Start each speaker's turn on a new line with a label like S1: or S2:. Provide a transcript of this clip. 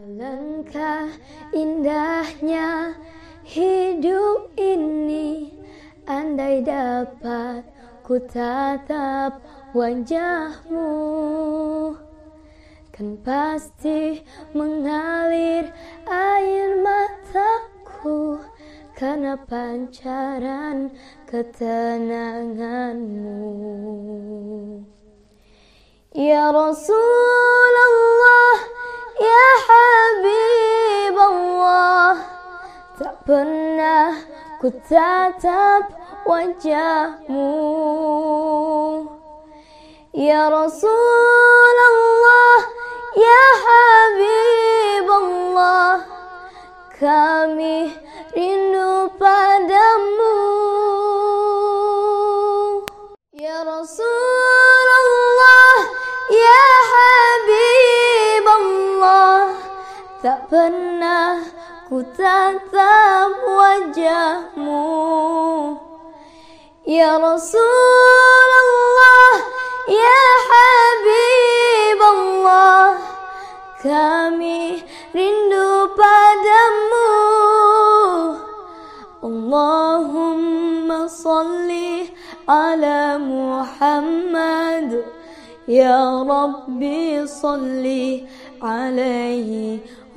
S1: Alangkah indahnya hidup ini Andai dapat ku tatap wajahmu. Kan pasti mengalir air mataku Karena pancaran ketenanganmu. Ya Rasulullah Ya Habib pernah ku tatap wajahmu Ya Rasulullah Ya Habib Allah Kami rindu padamu Tak pernah ku tatap wajahmu. Ya Rasulullah Ya Habib Allah Kami rindu padamu. Allahumma salli ala Muhammad. Ya Rabbi salli alaihi